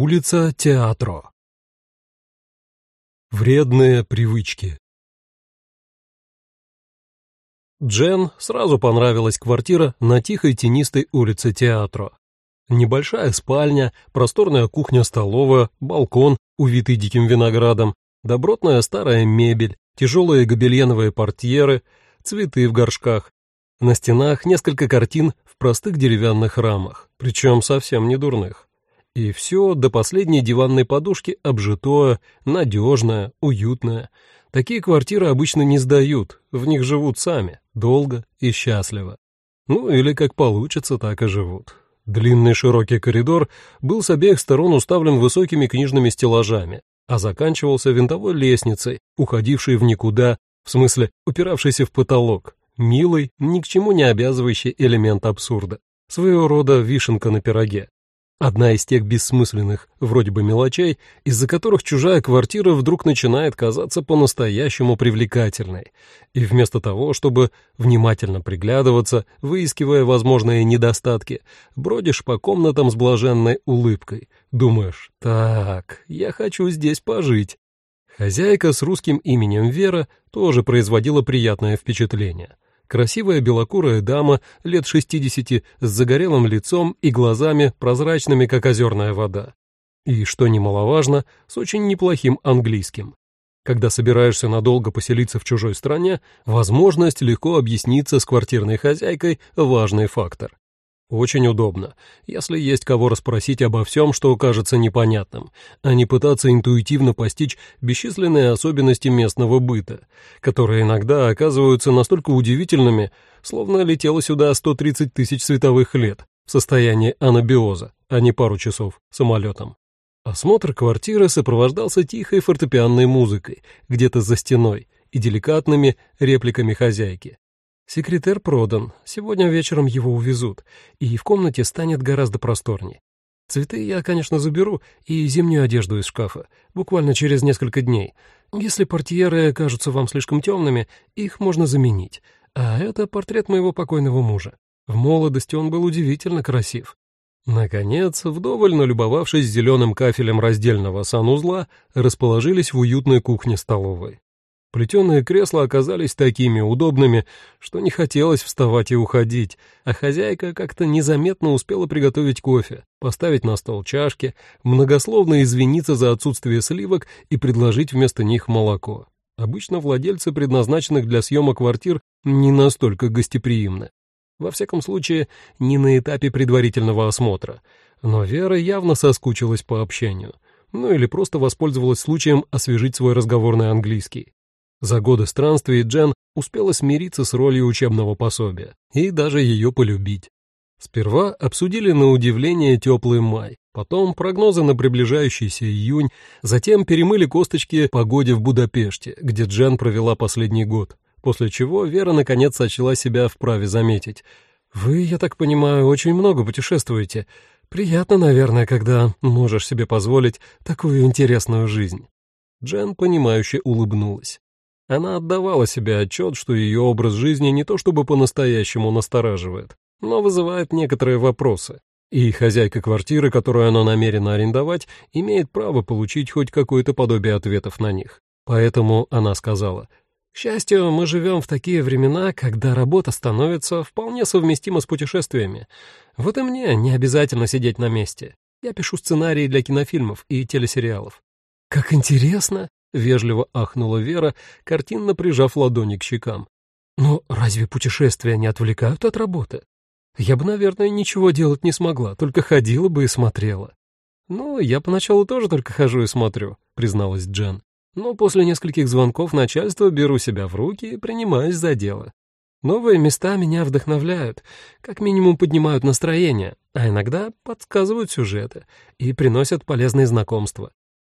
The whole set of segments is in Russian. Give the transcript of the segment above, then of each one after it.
Улица Театро. Вредные привычки. Джен сразу понравилась квартира на тихой тенистой улице Театро. Небольшая спальня, просторная кухня-столовая, балкон, увитый диким виноградом, добротная старая мебель, тяжелые гобеленовые портьеры, цветы в горшках. На стенах несколько картин в простых деревянных рамах, причем совсем не дурных. И все до последней диванной подушки обжитое, надежное, уютное. Такие квартиры обычно не сдают, в них живут сами, долго и счастливо. Ну или как получится, так и живут. Длинный широкий коридор был с обеих сторон уставлен высокими книжными стеллажами, а заканчивался винтовой лестницей, уходившей в никуда, в смысле упиравшейся в потолок. Милый, ни к чему не обязывающий элемент абсурда. Своего рода вишенка на пироге. Одна из тех бессмысленных, вроде бы мелочей, из-за которых чужая квартира вдруг начинает казаться по-настоящему привлекательной. И вместо того, чтобы внимательно приглядываться, выискивая возможные недостатки, бродишь по комнатам с блаженной улыбкой. Думаешь, так, я хочу здесь пожить. Хозяйка с русским именем Вера тоже производила приятное впечатление. Красивая белокурая дама лет шестидесяти с загорелым лицом и глазами, прозрачными, как озерная вода. И, что немаловажно, с очень неплохим английским. Когда собираешься надолго поселиться в чужой стране, возможность легко объясниться с квартирной хозяйкой – важный фактор. Очень удобно, если есть кого расспросить обо всем, что кажется непонятным, а не пытаться интуитивно постичь бесчисленные особенности местного быта, которые иногда оказываются настолько удивительными, словно летело сюда 130 тысяч световых лет в состоянии анабиоза, а не пару часов самолетом. Осмотр квартиры сопровождался тихой фортепианной музыкой, где-то за стеной, и деликатными репликами хозяйки. Секретер продан, сегодня вечером его увезут, и в комнате станет гораздо просторней. Цветы я, конечно, заберу, и зимнюю одежду из шкафа, буквально через несколько дней. Если портьеры кажутся вам слишком темными, их можно заменить. А это портрет моего покойного мужа. В молодости он был удивительно красив. Наконец, вдоволь налюбовавшись зеленым кафелем раздельного санузла, расположились в уютной кухне-столовой. Плетеные кресла оказались такими удобными, что не хотелось вставать и уходить, а хозяйка как-то незаметно успела приготовить кофе, поставить на стол чашки, многословно извиниться за отсутствие сливок и предложить вместо них молоко. Обычно владельцы предназначенных для съема квартир не настолько гостеприимны. Во всяком случае, не на этапе предварительного осмотра. Но Вера явно соскучилась по общению. Ну или просто воспользовалась случаем освежить свой разговорный английский. За годы странствий Джен успела смириться с ролью учебного пособия и даже ее полюбить. Сперва обсудили на удивление теплый май, потом прогнозы на приближающийся июнь, затем перемыли косточки погоде в Будапеште, где Джен провела последний год, после чего Вера наконец сочла себя вправе заметить. «Вы, я так понимаю, очень много путешествуете. Приятно, наверное, когда можешь себе позволить такую интересную жизнь». Джен, понимающе улыбнулась. Она отдавала себе отчет, что ее образ жизни не то чтобы по-настоящему настораживает, но вызывает некоторые вопросы. И хозяйка квартиры, которую она намерена арендовать, имеет право получить хоть какое-то подобие ответов на них. Поэтому она сказала, «К счастью, мы живем в такие времена, когда работа становится вполне совместима с путешествиями. Вот и мне не обязательно сидеть на месте. Я пишу сценарии для кинофильмов и телесериалов». «Как интересно!» — вежливо ахнула Вера, картинно прижав ладони к щекам. «Но разве путешествия не отвлекают от работы? Я бы, наверное, ничего делать не смогла, только ходила бы и смотрела». «Ну, я поначалу тоже только хожу и смотрю», — призналась Джен. «Но после нескольких звонков начальства беру себя в руки и принимаюсь за дело. Новые места меня вдохновляют, как минимум поднимают настроение, а иногда подсказывают сюжеты и приносят полезные знакомства.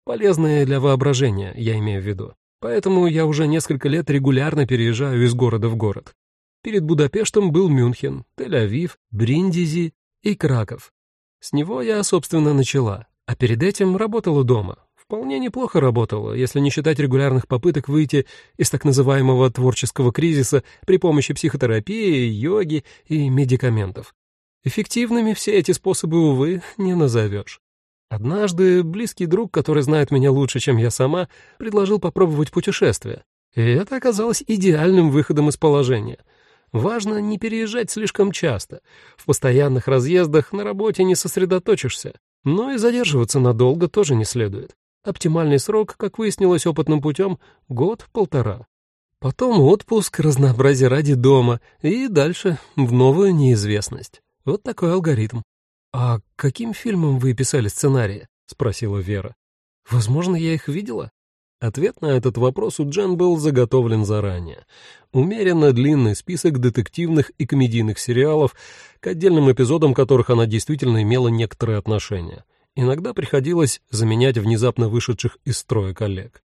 Полезные для воображения, я имею в виду. Поэтому я уже несколько лет регулярно переезжаю из города в город. Перед Будапештом был Мюнхен, Тель-Авив, Бриндизи и Краков. С него я, собственно, начала, а перед этим работала дома. Вполне неплохо работала, если не считать регулярных попыток выйти из так называемого творческого кризиса при помощи психотерапии, йоги и медикаментов. Эффективными все эти способы, увы, не назовешь. Однажды близкий друг, который знает меня лучше, чем я сама, предложил попробовать путешествие. И это оказалось идеальным выходом из положения. Важно не переезжать слишком часто. В постоянных разъездах на работе не сосредоточишься. Но и задерживаться надолго тоже не следует. Оптимальный срок, как выяснилось опытным путем, год-полтора. Потом отпуск, разнообразие ради дома и дальше в новую неизвестность. Вот такой алгоритм. «А каким фильмом вы писали сценарии?» — спросила Вера. «Возможно, я их видела?» Ответ на этот вопрос у Джен был заготовлен заранее. Умеренно длинный список детективных и комедийных сериалов, к отдельным эпизодам которых она действительно имела некоторые отношения. Иногда приходилось заменять внезапно вышедших из строя коллег.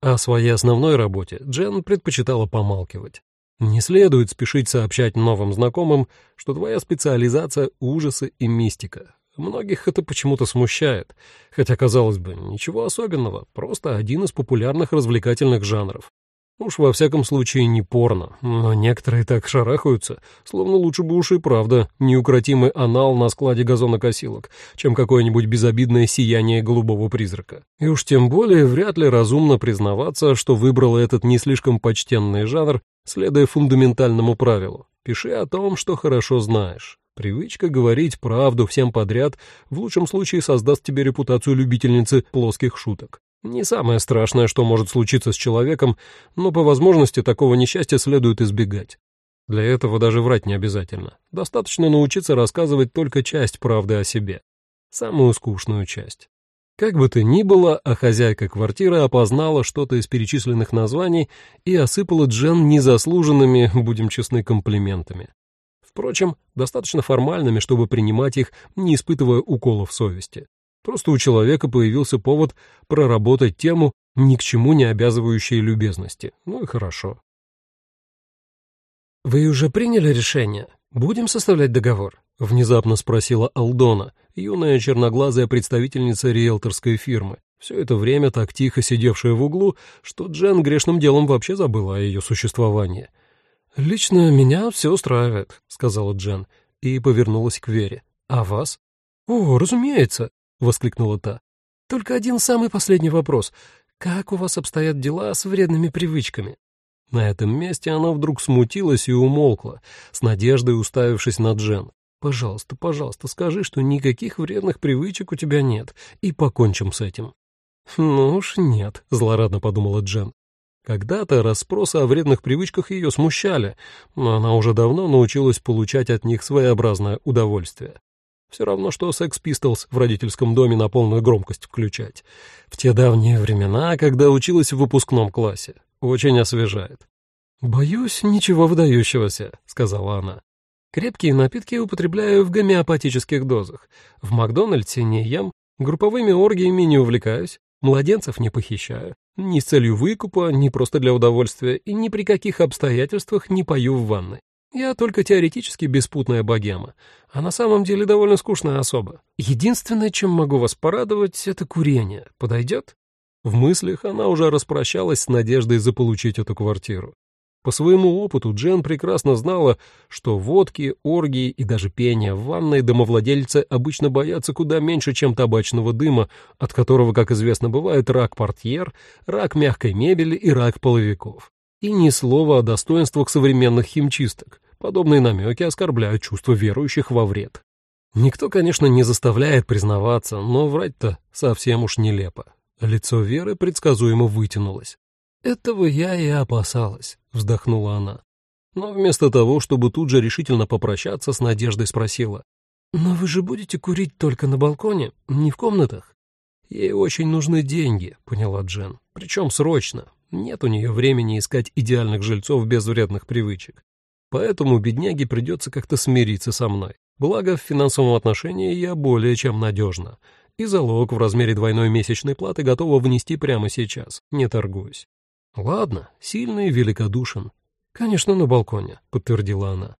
О своей основной работе Джен предпочитала помалкивать. Не следует спешить сообщать новым знакомым, что твоя специализация — ужасы и мистика. Многих это почему-то смущает, хотя, казалось бы, ничего особенного, просто один из популярных развлекательных жанров. Уж во всяком случае не порно, но некоторые так шарахаются, словно лучше бы уж и правда неукротимый анал на складе газонокосилок, чем какое-нибудь безобидное сияние голубого призрака. И уж тем более вряд ли разумно признаваться, что выбрал этот не слишком почтенный жанр, следуя фундаментальному правилу. Пиши о том, что хорошо знаешь. Привычка говорить правду всем подряд в лучшем случае создаст тебе репутацию любительницы плоских шуток. Не самое страшное, что может случиться с человеком, но по возможности такого несчастья следует избегать. Для этого даже врать не обязательно. Достаточно научиться рассказывать только часть правды о себе. Самую скучную часть. Как бы то ни было, а хозяйка квартиры опознала что-то из перечисленных названий и осыпала Джен незаслуженными, будем честны, комплиментами. Впрочем, достаточно формальными, чтобы принимать их, не испытывая уколов совести. Просто у человека появился повод проработать тему, ни к чему не обязывающей любезности. Ну и хорошо. «Вы уже приняли решение? Будем составлять договор?» — внезапно спросила Алдона, юная черноглазая представительница риэлторской фирмы, все это время так тихо сидевшая в углу, что Джен грешным делом вообще забыла о ее существовании. «Лично меня все устраивает», — сказала Джен, и повернулась к Вере. «А вас?» «О, разумеется», — воскликнула та. «Только один самый последний вопрос. Как у вас обстоят дела с вредными привычками?» На этом месте она вдруг смутилась и умолкла, с надеждой уставившись на Джен. «Пожалуйста, пожалуйста, скажи, что никаких вредных привычек у тебя нет, и покончим с этим». «Ну уж нет», — злорадно подумала Джен. Когда-то расспросы о вредных привычках ее смущали, но она уже давно научилась получать от них своеобразное удовольствие. Все равно, что Pistols в родительском доме на полную громкость включать. В те давние времена, когда училась в выпускном классе. Очень освежает. «Боюсь, ничего выдающегося», — сказала она. «Крепкие напитки употребляю в гомеопатических дозах. В Макдональдсе не ем, групповыми оргиями не увлекаюсь, младенцев не похищаю. Ни с целью выкупа, ни просто для удовольствия, и ни при каких обстоятельствах не пою в ванной. Я только теоретически беспутная богема, а на самом деле довольно скучная особа. Единственное, чем могу вас порадовать, это курение. Подойдет? В мыслях она уже распрощалась с надеждой заполучить эту квартиру. По своему опыту Джен прекрасно знала, что водки, оргии и даже пения в ванной домовладельцы обычно боятся куда меньше, чем табачного дыма, от которого, как известно, бывает рак портьер, рак мягкой мебели и рак половиков. И ни слова о достоинствах современных химчисток, Подобные намеки оскорбляют чувства верующих во вред. Никто, конечно, не заставляет признаваться, но врать-то совсем уж нелепо. Лицо Веры предсказуемо вытянулось. «Этого я и опасалась», — вздохнула она. Но вместо того, чтобы тут же решительно попрощаться, с надеждой спросила. «Но вы же будете курить только на балконе, не в комнатах?» «Ей очень нужны деньги», — поняла Джен. «Причем срочно. Нет у нее времени искать идеальных жильцов без вредных привычек. Поэтому бедняге придется как-то смириться со мной. Благо, в финансовом отношении я более чем надежна. И залог в размере двойной месячной платы готова внести прямо сейчас, не торгуюсь. Ладно, сильный и великодушен. Конечно, на балконе, подтвердила она.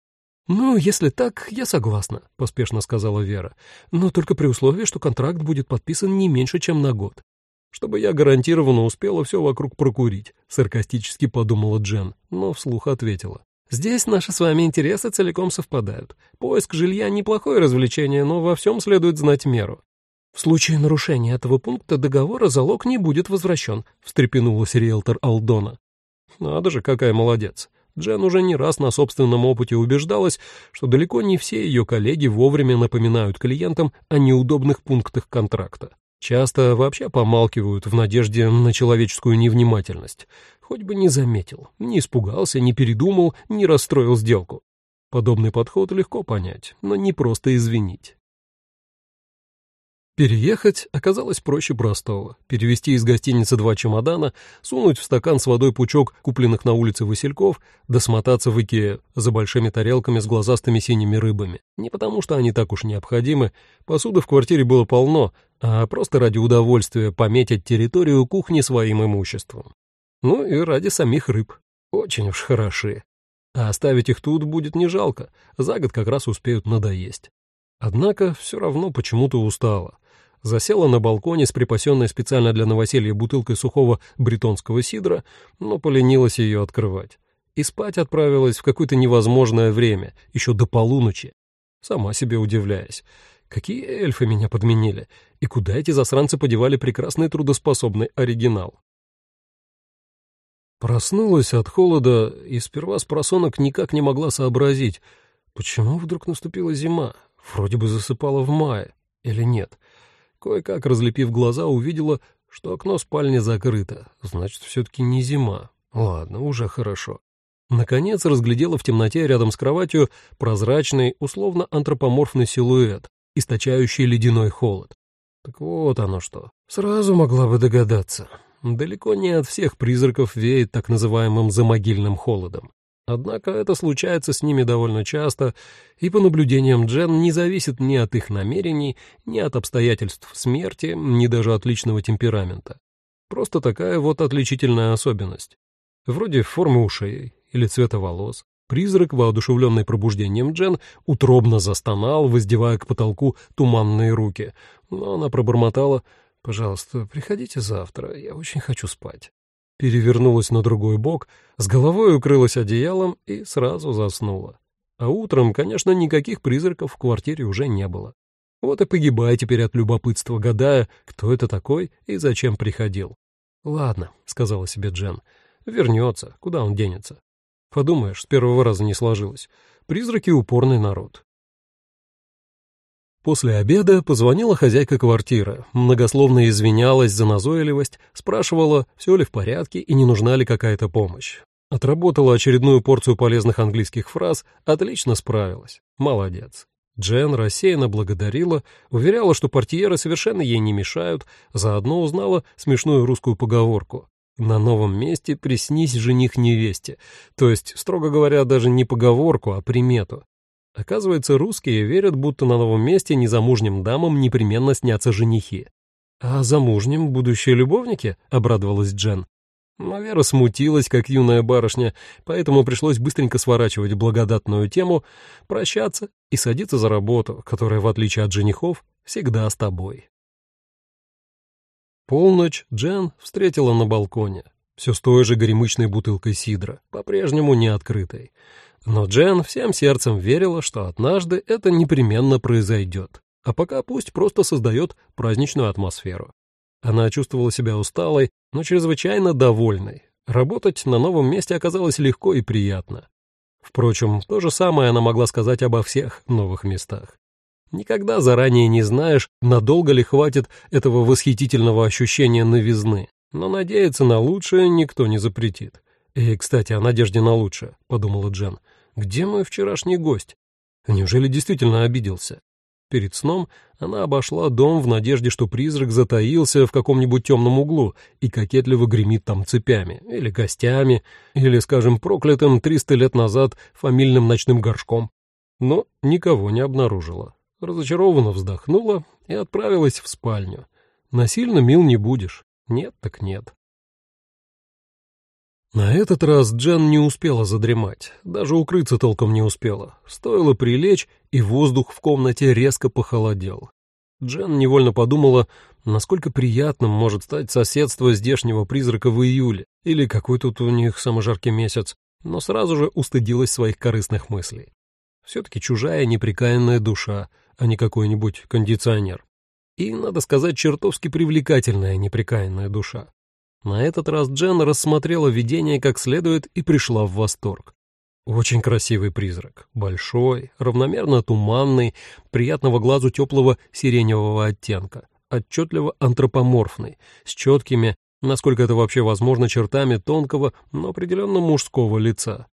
«Ну, если так, я согласна», — поспешно сказала Вера. «Но только при условии, что контракт будет подписан не меньше, чем на год. Чтобы я гарантированно успела все вокруг прокурить», — саркастически подумала Джен, но вслух ответила. Здесь наши с вами интересы целиком совпадают. Поиск жилья — неплохое развлечение, но во всем следует знать меру. «В случае нарушения этого пункта договора залог не будет возвращен», — встрепенулась риэлтор Алдона. «Надо же, какая молодец. Джен уже не раз на собственном опыте убеждалась, что далеко не все ее коллеги вовремя напоминают клиентам о неудобных пунктах контракта. Часто вообще помалкивают в надежде на человеческую невнимательность. Хоть бы не заметил, не испугался, не передумал, не расстроил сделку. Подобный подход легко понять, но не просто извинить. Переехать оказалось проще простого. Перевести из гостиницы два чемодана, сунуть в стакан с водой пучок купленных на улице васильков, да смотаться в Икеа за большими тарелками с глазастыми синими рыбами. Не потому, что они так уж необходимы, посуды в квартире было полно, а просто ради удовольствия пометить территорию кухни своим имуществом. Ну и ради самих рыб. Очень уж хороши. А оставить их тут будет не жалко, за год как раз успеют надоесть. Однако все равно почему-то устала засела на балконе с припасенной специально для новоселья бутылкой сухого бретонского сидра, но поленилась ее открывать. И спать отправилась в какое-то невозможное время, еще до полуночи. Сама себе удивляясь. Какие эльфы меня подменили? И куда эти засранцы подевали прекрасный трудоспособный оригинал? Проснулась от холода и сперва с просонок никак не могла сообразить, почему вдруг наступила зима. Вроде бы засыпала в мае. Или нет? Кое-как, разлепив глаза, увидела, что окно спальни закрыто. Значит, все-таки не зима. Ладно, уже хорошо. Наконец разглядела в темноте рядом с кроватью прозрачный, условно антропоморфный силуэт, источающий ледяной холод. Так вот оно что. Сразу могла бы догадаться. Далеко не от всех призраков веет так называемым замогильным холодом. Однако это случается с ними довольно часто, и по наблюдениям Джен не зависит ни от их намерений, ни от обстоятельств смерти, ни даже от личного темперамента. Просто такая вот отличительная особенность. Вроде формы ушей или цвета волос. Призрак, воодушевленный пробуждением Джен, утробно застонал, воздевая к потолку туманные руки. Но она пробормотала «Пожалуйста, приходите завтра, я очень хочу спать» перевернулась на другой бок, с головой укрылась одеялом и сразу заснула. А утром, конечно, никаких призраков в квартире уже не было. Вот и погибай теперь от любопытства, гадая, кто это такой и зачем приходил. «Ладно», — сказала себе Джен, — «вернется, куда он денется?» Подумаешь, с первого раза не сложилось. Призраки — упорный народ. После обеда позвонила хозяйка квартиры, многословно извинялась за назойливость, спрашивала, все ли в порядке и не нужна ли какая-то помощь. Отработала очередную порцию полезных английских фраз, отлично справилась. Молодец. Джен рассеянно благодарила, уверяла, что портьеры совершенно ей не мешают, заодно узнала смешную русскую поговорку. На новом месте приснись жених невесте, то есть, строго говоря, даже не поговорку, а примету. Оказывается, русские верят, будто на новом месте незамужним дамам непременно снятся женихи. «А замужним будущие любовники?» — обрадовалась Джен. Но Вера смутилась, как юная барышня, поэтому пришлось быстренько сворачивать благодатную тему, прощаться и садиться за работу, которая, в отличие от женихов, всегда с тобой. Полночь Джен встретила на балконе, все с той же горемычной бутылкой сидра, по-прежнему не открытой. Но Джен всем сердцем верила, что однажды это непременно произойдет, а пока пусть просто создает праздничную атмосферу. Она чувствовала себя усталой, но чрезвычайно довольной. Работать на новом месте оказалось легко и приятно. Впрочем, то же самое она могла сказать обо всех новых местах. Никогда заранее не знаешь, надолго ли хватит этого восхитительного ощущения новизны, но надеяться на лучшее никто не запретит. «И, кстати, о надежде на лучшее», — подумала Джен. Где мой вчерашний гость? Неужели действительно обиделся? Перед сном она обошла дом в надежде, что призрак затаился в каком-нибудь темном углу и кокетливо гремит там цепями, или гостями, или, скажем, проклятым триста лет назад фамильным ночным горшком. Но никого не обнаружила. Разочарованно вздохнула и отправилась в спальню. Насильно мил не будешь. Нет так нет. На этот раз Джен не успела задремать, даже укрыться толком не успела. Стоило прилечь, и воздух в комнате резко похолодел. Джен невольно подумала, насколько приятным может стать соседство здешнего призрака в июле, или какой тут у них самый жаркий месяц, но сразу же устыдилась своих корыстных мыслей. Все-таки чужая неприкаянная душа, а не какой-нибудь кондиционер. И, надо сказать, чертовски привлекательная неприкаянная душа. На этот раз Джен рассмотрела видение как следует и пришла в восторг. Очень красивый призрак, большой, равномерно туманный, приятного глазу теплого сиреневого оттенка, отчетливо антропоморфный, с четкими, насколько это вообще возможно, чертами тонкого, но определенно мужского лица.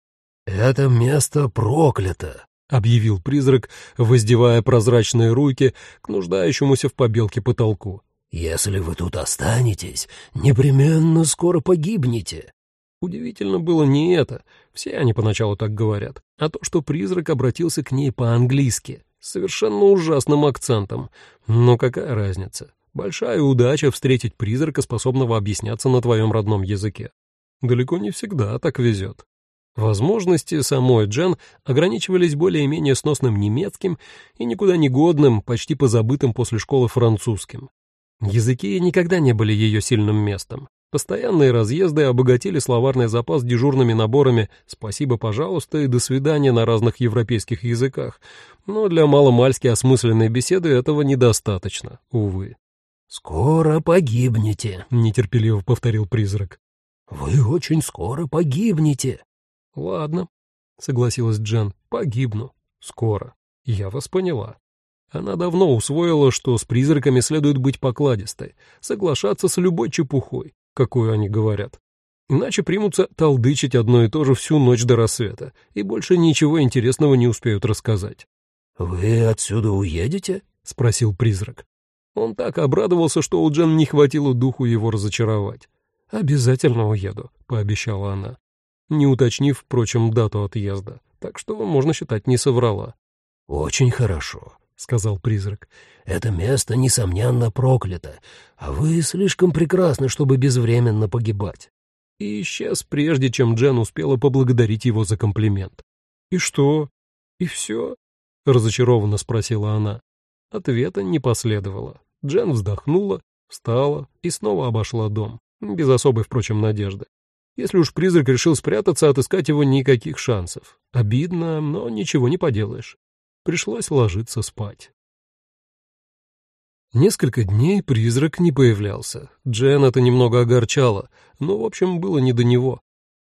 «Это место проклято», — объявил призрак, воздевая прозрачные руки к нуждающемуся в побелке потолку. «Если вы тут останетесь, непременно скоро погибнете». Удивительно было не это, все они поначалу так говорят, а то, что призрак обратился к ней по-английски, с совершенно ужасным акцентом. Но какая разница? Большая удача встретить призрака, способного объясняться на твоем родном языке. Далеко не всегда так везет. Возможности самой Джен ограничивались более-менее сносным немецким и никуда не годным, почти позабытым после школы французским. Языки никогда не были ее сильным местом. Постоянные разъезды обогатили словарный запас дежурными наборами «спасибо, пожалуйста» и «до свидания» на разных европейских языках, но для маломальски осмысленной беседы этого недостаточно, увы. «Скоро погибнете», — нетерпеливо повторил призрак. «Вы очень скоро погибнете». «Ладно», — согласилась Джен, — «погибну. Скоро. Я вас поняла». Она давно усвоила, что с призраками следует быть покладистой, соглашаться с любой чепухой, какую они говорят. Иначе примутся толдычить одно и то же всю ночь до рассвета, и больше ничего интересного не успеют рассказать. «Вы отсюда уедете?» — спросил призрак. Он так обрадовался, что у Джен не хватило духу его разочаровать. «Обязательно уеду», — пообещала она, не уточнив, впрочем, дату отъезда, так что, можно считать, не соврала. «Очень хорошо», — сказал призрак. «Это место, несомненно, проклято, а вы слишком прекрасны, чтобы безвременно погибать». И исчез, прежде чем Джен успела поблагодарить его за комплимент. «И что? И все?» — разочарованно спросила она. Ответа не последовало. Джен вздохнула, встала и снова обошла дом, без особой, впрочем, надежды. Если уж призрак решил спрятаться, отыскать его никаких шансов. Обидно, но ничего не поделаешь. Пришлось ложиться спать. Несколько дней призрак не появлялся. Джен это немного огорчало, но, в общем, было не до него.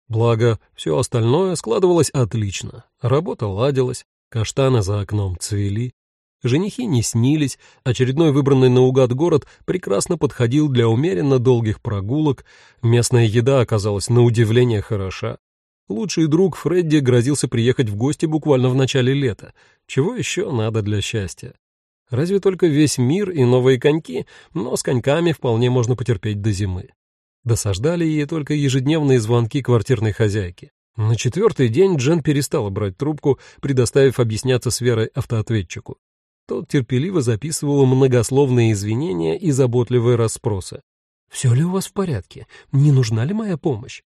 Благо, все остальное складывалось отлично. Работа ладилась, каштаны за окном цвели. Женихи не снились, очередной выбранный наугад город прекрасно подходил для умеренно долгих прогулок, местная еда оказалась на удивление хороша. Лучший друг Фредди грозился приехать в гости буквально в начале лета. Чего еще надо для счастья? Разве только весь мир и новые коньки, но с коньками вполне можно потерпеть до зимы. Досаждали ей только ежедневные звонки квартирной хозяйки. На четвертый день Джен перестала брать трубку, предоставив объясняться с Верой автоответчику. Тот терпеливо записывал многословные извинения и заботливые расспросы. «Все ли у вас в порядке? Не нужна ли моя помощь?»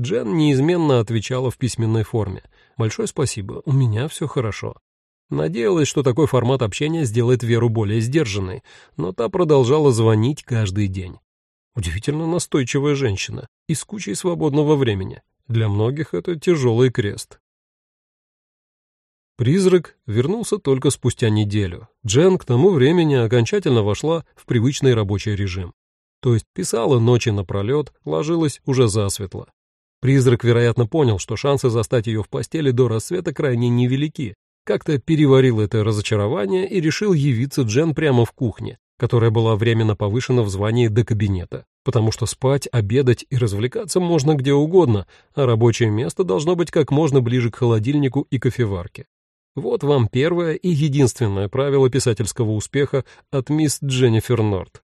Джен неизменно отвечала в письменной форме. «Большое спасибо, у меня все хорошо». Надеялась, что такой формат общения сделает Веру более сдержанной, но та продолжала звонить каждый день. Удивительно настойчивая женщина и с кучей свободного времени. Для многих это тяжелый крест. Призрак вернулся только спустя неделю. Джен к тому времени окончательно вошла в привычный рабочий режим. То есть писала ночи напролет, ложилась уже засветло. Призрак, вероятно, понял, что шансы застать ее в постели до рассвета крайне невелики. Как-то переварил это разочарование и решил явиться Джен прямо в кухне, которая была временно повышена в звании до кабинета, потому что спать, обедать и развлекаться можно где угодно, а рабочее место должно быть как можно ближе к холодильнику и кофеварке. Вот вам первое и единственное правило писательского успеха от мисс Дженнифер Норт.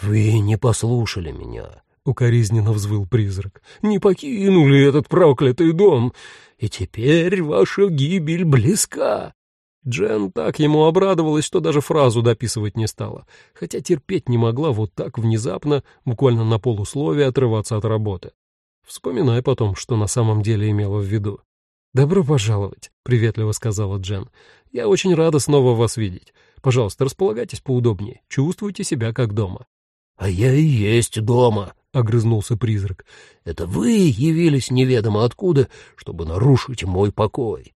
«Вы не послушали меня», — укоризненно взвыл призрак. «Не покинули этот проклятый дом, и теперь ваша гибель близка». Джен так ему обрадовалась, что даже фразу дописывать не стала, хотя терпеть не могла вот так внезапно, буквально на полусловие, отрываться от работы. Вспоминай потом, что на самом деле имела в виду. «Добро пожаловать», — приветливо сказала Джен. «Я очень рада снова вас видеть. Пожалуйста, располагайтесь поудобнее, чувствуйте себя как дома». «А я и есть дома», — огрызнулся призрак. «Это вы явились неведомо откуда, чтобы нарушить мой покой».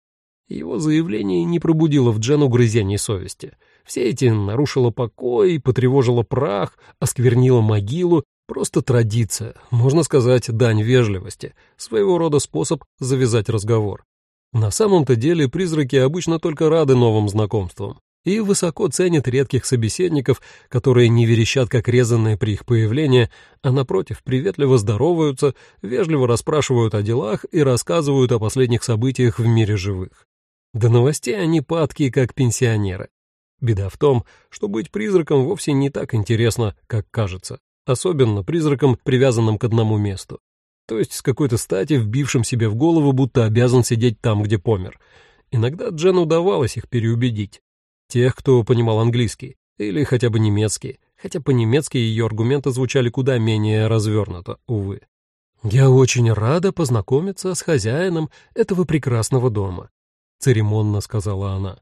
Его заявление не пробудило в Джен угрызений совести. Все эти нарушила покой, потревожила прах, осквернила могилу. Просто традиция, можно сказать, дань вежливости, своего рода способ завязать разговор. На самом-то деле призраки обычно только рады новым знакомствам и высоко ценят редких собеседников, которые не верещат как резанные при их появлении, а напротив приветливо здороваются, вежливо расспрашивают о делах и рассказывают о последних событиях в мире живых. До новостей они падки, как пенсионеры. Беда в том, что быть призраком вовсе не так интересно, как кажется, особенно призраком, привязанным к одному месту. То есть с какой-то стати вбившим себе в голову, будто обязан сидеть там, где помер. Иногда Джен удавалось их переубедить. Тех, кто понимал английский, или хотя бы немецкий, хотя по-немецки ее аргументы звучали куда менее развернуто, увы. «Я очень рада познакомиться с хозяином этого прекрасного дома», — церемонно сказала она.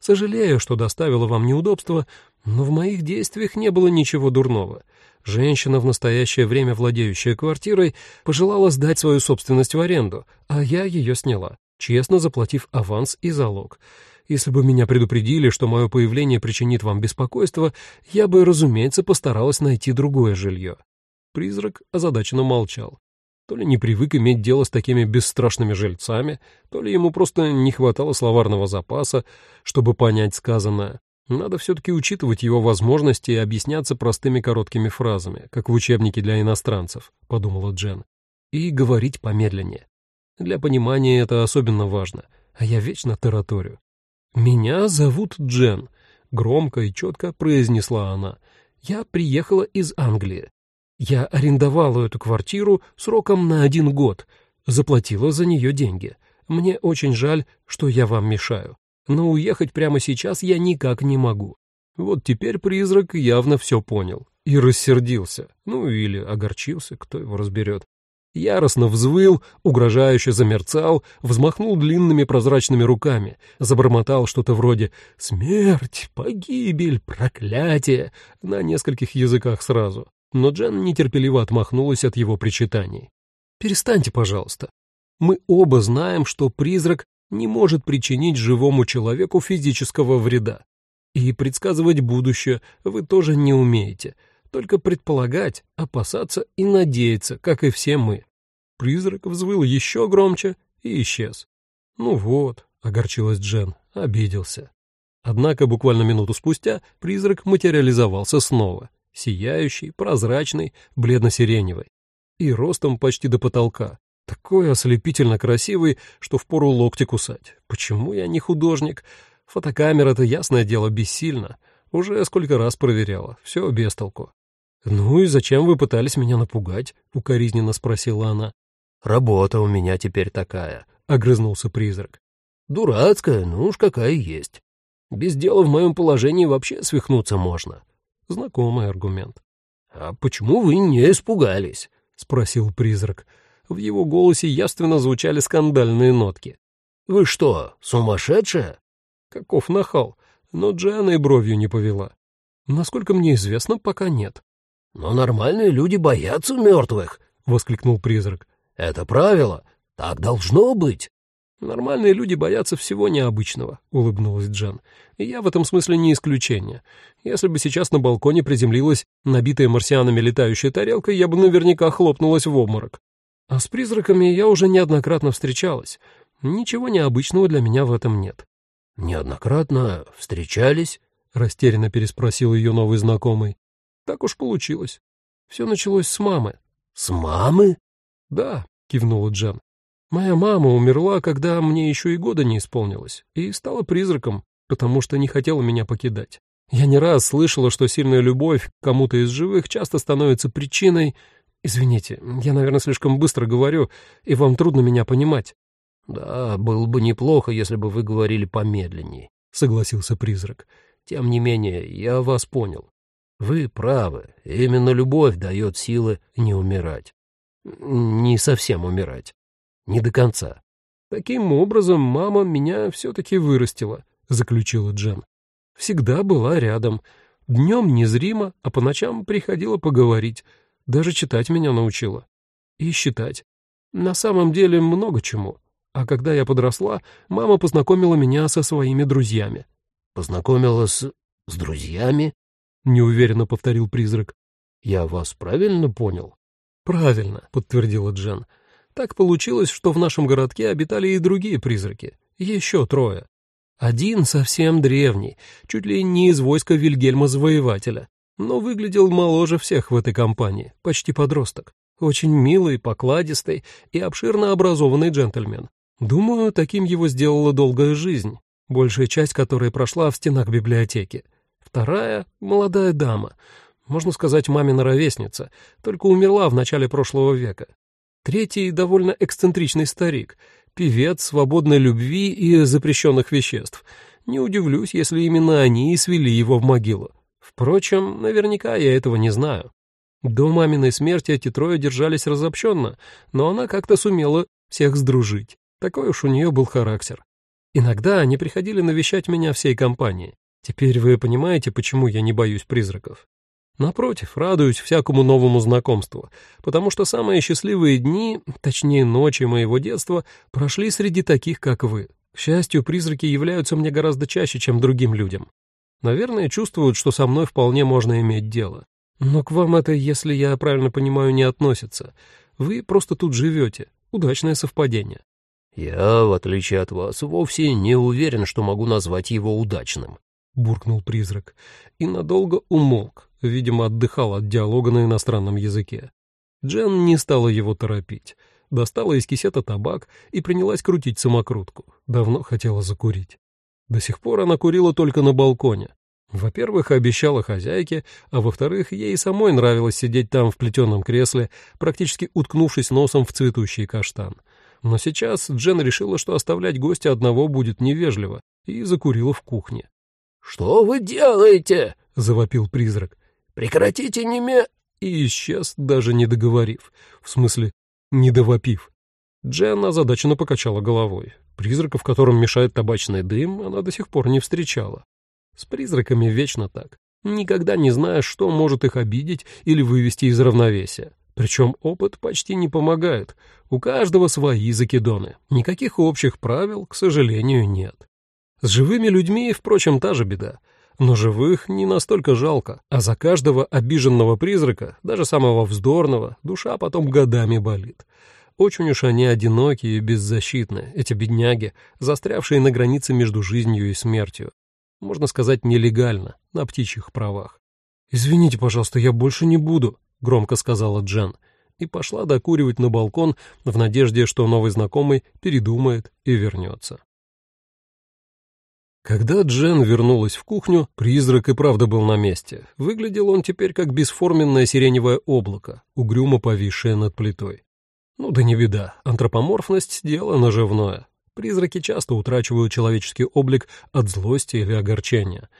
«Сожалею, что доставила вам неудобства, но в моих действиях не было ничего дурного. Женщина, в настоящее время владеющая квартирой, пожелала сдать свою собственность в аренду, а я ее сняла, честно заплатив аванс и залог. Если бы меня предупредили, что мое появление причинит вам беспокойство, я бы, разумеется, постаралась найти другое жилье». Призрак озадаченно молчал. То ли не привык иметь дело с такими бесстрашными жильцами, то ли ему просто не хватало словарного запаса, чтобы понять сказанное. Надо все-таки учитывать его возможности и объясняться простыми короткими фразами, как в учебнике для иностранцев, — подумала Джен, — и говорить помедленнее. Для понимания это особенно важно, а я вечно тараторю. «Меня зовут Джен», — громко и четко произнесла она. «Я приехала из Англии. Я арендовала эту квартиру сроком на один год, заплатила за нее деньги. Мне очень жаль, что я вам мешаю, но уехать прямо сейчас я никак не могу». Вот теперь призрак явно все понял и рассердился, ну или огорчился, кто его разберет яростно взвыл, угрожающе замерцал, взмахнул длинными прозрачными руками, забормотал что-то вроде «смерть», «погибель», «проклятие» на нескольких языках сразу. Но Джен нетерпеливо отмахнулась от его причитаний. «Перестаньте, пожалуйста. Мы оба знаем, что призрак не может причинить живому человеку физического вреда. И предсказывать будущее вы тоже не умеете» только предполагать, опасаться и надеяться, как и все мы. Призрак взвыл еще громче и исчез. «Ну вот», — огорчилась Джен, обиделся. Однако буквально минуту спустя призрак материализовался снова, сияющий, прозрачный, бледно-сиреневый, и ростом почти до потолка. Такой ослепительно красивый, что впору локти кусать. Почему я не художник? Фотокамера-то, ясное дело, бессильна. Уже сколько раз проверяла, все без толку. «Ну и зачем вы пытались меня напугать?» — укоризненно спросила она. «Работа у меня теперь такая», — огрызнулся призрак. «Дурацкая, ну уж какая есть. Без дела в моем положении вообще свихнуться можно». Знакомый аргумент. «А почему вы не испугались?» — спросил призрак. В его голосе явственно звучали скандальные нотки. «Вы что, сумасшедшая?» Каков нахал, но Джиана и бровью не повела. Насколько мне известно, пока нет. «Но нормальные люди боятся мертвых», — воскликнул призрак. «Это правило. Так должно быть». «Нормальные люди боятся всего необычного», — улыбнулась Джан. «И я в этом смысле не исключение. Если бы сейчас на балконе приземлилась набитая марсианами летающая тарелка, я бы наверняка хлопнулась в обморок. А с призраками я уже неоднократно встречалась. Ничего необычного для меня в этом нет». «Неоднократно встречались?» — растерянно переспросил ее новый знакомый. Так уж получилось. Все началось с мамы. С мамы? Да, кивнула Джан. Моя мама умерла, когда мне еще и года не исполнилось, и стала призраком, потому что не хотела меня покидать. Я не раз слышала, что сильная любовь к кому-то из живых часто становится причиной... Извините, я, наверное, слишком быстро говорю, и вам трудно меня понимать. Да, было бы неплохо, если бы вы говорили помедленнее, согласился призрак. Тем не менее, я вас понял. Вы правы, именно любовь дает силы не умирать. Не совсем умирать. Не до конца. Таким образом, мама меня все-таки вырастила, заключила Джен. Всегда была рядом. Днем незримо, а по ночам приходила поговорить. Даже читать меня научила. И считать. На самом деле много чему. А когда я подросла, мама познакомила меня со своими друзьями. Познакомила с... С друзьями?» — неуверенно повторил призрак. «Я вас правильно понял?» «Правильно», — подтвердила Джен. «Так получилось, что в нашем городке обитали и другие призраки. Еще трое. Один совсем древний, чуть ли не из войска Вильгельма Завоевателя, но выглядел моложе всех в этой компании, почти подросток. Очень милый, покладистый и обширно образованный джентльмен. Думаю, таким его сделала долгая жизнь, большая часть которой прошла в стенах библиотеки. Вторая — молодая дама, можно сказать, мамина ровесница, только умерла в начале прошлого века. Третий — довольно эксцентричный старик, певец свободной любви и запрещенных веществ. Не удивлюсь, если именно они и свели его в могилу. Впрочем, наверняка я этого не знаю. До маминой смерти эти трое держались разобщенно, но она как-то сумела всех сдружить. Такой уж у нее был характер. Иногда они приходили навещать меня всей компанией. Теперь вы понимаете, почему я не боюсь призраков. Напротив, радуюсь всякому новому знакомству, потому что самые счастливые дни, точнее ночи моего детства, прошли среди таких, как вы. К счастью, призраки являются мне гораздо чаще, чем другим людям. Наверное, чувствуют, что со мной вполне можно иметь дело. Но к вам это, если я правильно понимаю, не относится. Вы просто тут живете. Удачное совпадение. Я, в отличие от вас, вовсе не уверен, что могу назвать его удачным. Буркнул призрак и надолго умолк, видимо, отдыхал от диалога на иностранном языке. Джен не стала его торопить. Достала из кисета табак и принялась крутить самокрутку. Давно хотела закурить. До сих пор она курила только на балконе. Во-первых, обещала хозяйке, а во-вторых, ей самой нравилось сидеть там в плетеном кресле, практически уткнувшись носом в цветущий каштан. Но сейчас Джен решила, что оставлять гостя одного будет невежливо, и закурила в кухне. «Что вы делаете?» — завопил призрак. «Прекратите неме...» И исчез, даже не договорив. В смысле, не довопив. Джен озадаченно покачала головой. Призрака, в котором мешает табачный дым, она до сих пор не встречала. С призраками вечно так. Никогда не знаешь, что может их обидеть или вывести из равновесия. Причем опыт почти не помогает. У каждого свои закидоны. Никаких общих правил, к сожалению, нет. С живыми людьми, впрочем, та же беда. Но живых не настолько жалко, а за каждого обиженного призрака, даже самого вздорного, душа потом годами болит. Очень уж они одинокие и беззащитны, эти бедняги, застрявшие на границе между жизнью и смертью. Можно сказать, нелегально, на птичьих правах. «Извините, пожалуйста, я больше не буду», — громко сказала Джен, и пошла докуривать на балкон в надежде, что новый знакомый передумает и вернется. Когда Джен вернулась в кухню, призрак и правда был на месте. Выглядел он теперь как бесформенное сиреневое облако, угрюмо повисшее над плитой. Ну да не беда, антропоморфность — дело наживное. Призраки часто утрачивают человеческий облик от злости или огорчения.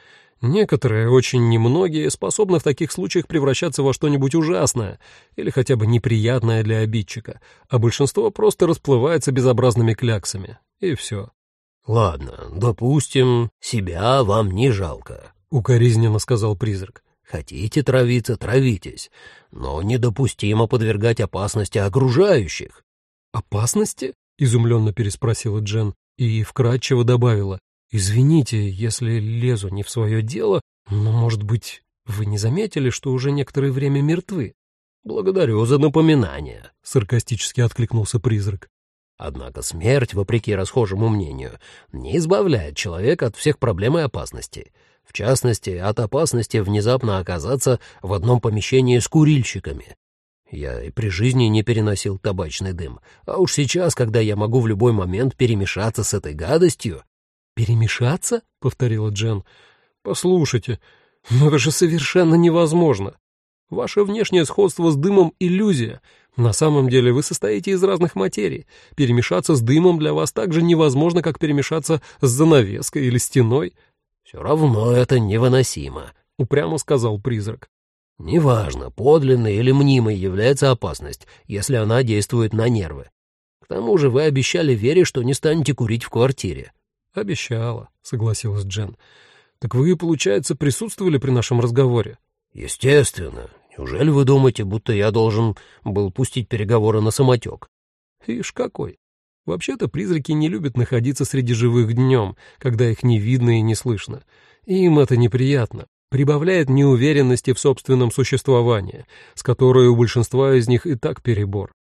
Некоторые, очень немногие, способны в таких случаях превращаться во что-нибудь ужасное или хотя бы неприятное для обидчика, а большинство просто расплывается безобразными кляксами, и все. «Ладно, допустим, себя вам не жалко», — укоризненно сказал призрак. «Хотите травиться — травитесь, но недопустимо подвергать опасности окружающих». «Опасности?» — изумленно переспросила Джен и вкратчиво добавила. «Извините, если лезу не в свое дело, но, может быть, вы не заметили, что уже некоторое время мертвы?» «Благодарю за напоминание», — саркастически откликнулся призрак. Однако смерть, вопреки расхожему мнению, не избавляет человека от всех проблем и опасностей. В частности, от опасности внезапно оказаться в одном помещении с курильщиками. Я и при жизни не переносил табачный дым, а уж сейчас, когда я могу в любой момент перемешаться с этой гадостью... «Перемешаться?» — повторила Джен. «Послушайте, ну это же совершенно невозможно. Ваше внешнее сходство с дымом — иллюзия. На самом деле вы состоите из разных материй. Перемешаться с дымом для вас так же невозможно, как перемешаться с занавеской или стеной. «Все равно это невыносимо», — упрямо сказал призрак. «Неважно, подлинной или мнимой является опасность, если она действует на нервы. К тому же вы обещали Вере, что не станете курить в квартире». «Обещала», — согласилась Джен. «Так вы, получается, присутствовали при нашем разговоре?» «Естественно. Неужели вы думаете, будто я должен был пустить переговоры на самотек?» «Ишь какой! Вообще-то призраки не любят находиться среди живых днем, когда их не видно и не слышно. Им это неприятно, прибавляет неуверенности в собственном существовании, с которой у большинства из них и так перебор.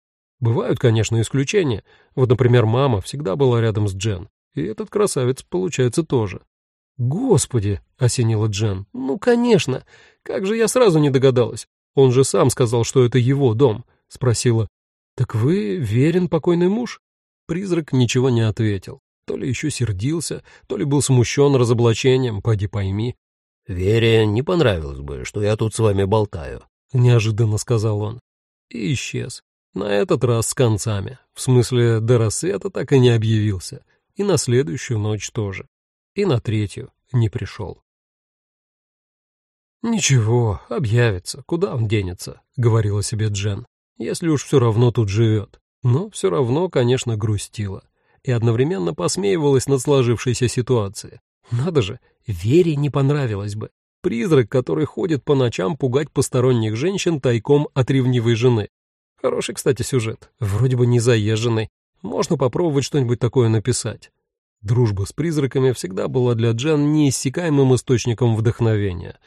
Бывают, конечно, исключения. Вот, например, мама всегда была рядом с Джен, и этот красавец, получается, тоже. «Господи!» — осенила Джен. «Ну, конечно! Как же я сразу не догадалась! Он же сам сказал, что это его дом!» — спросила. «Так вы верен покойный муж?» Призрак ничего не ответил. То ли еще сердился, то ли был смущен разоблачением, поди пойми. «Вере не понравилось бы, что я тут с вами болтаю», — неожиданно сказал он. И исчез. На этот раз с концами. В смысле, до рассвета так и не объявился. И на следующую ночь тоже. И на третью не пришел. «Ничего, объявится, куда он денется», — говорила себе Джен, «если уж все равно тут живет». Но все равно, конечно, грустила. И одновременно посмеивалась над сложившейся ситуацией. Надо же, Вере не понравилось бы. Призрак, который ходит по ночам пугать посторонних женщин тайком от ревнивой жены. Хороший, кстати, сюжет. Вроде бы не заезженный. Можно попробовать что-нибудь такое написать. Дружба с призраками всегда была для Джан неиссякаемым источником вдохновения.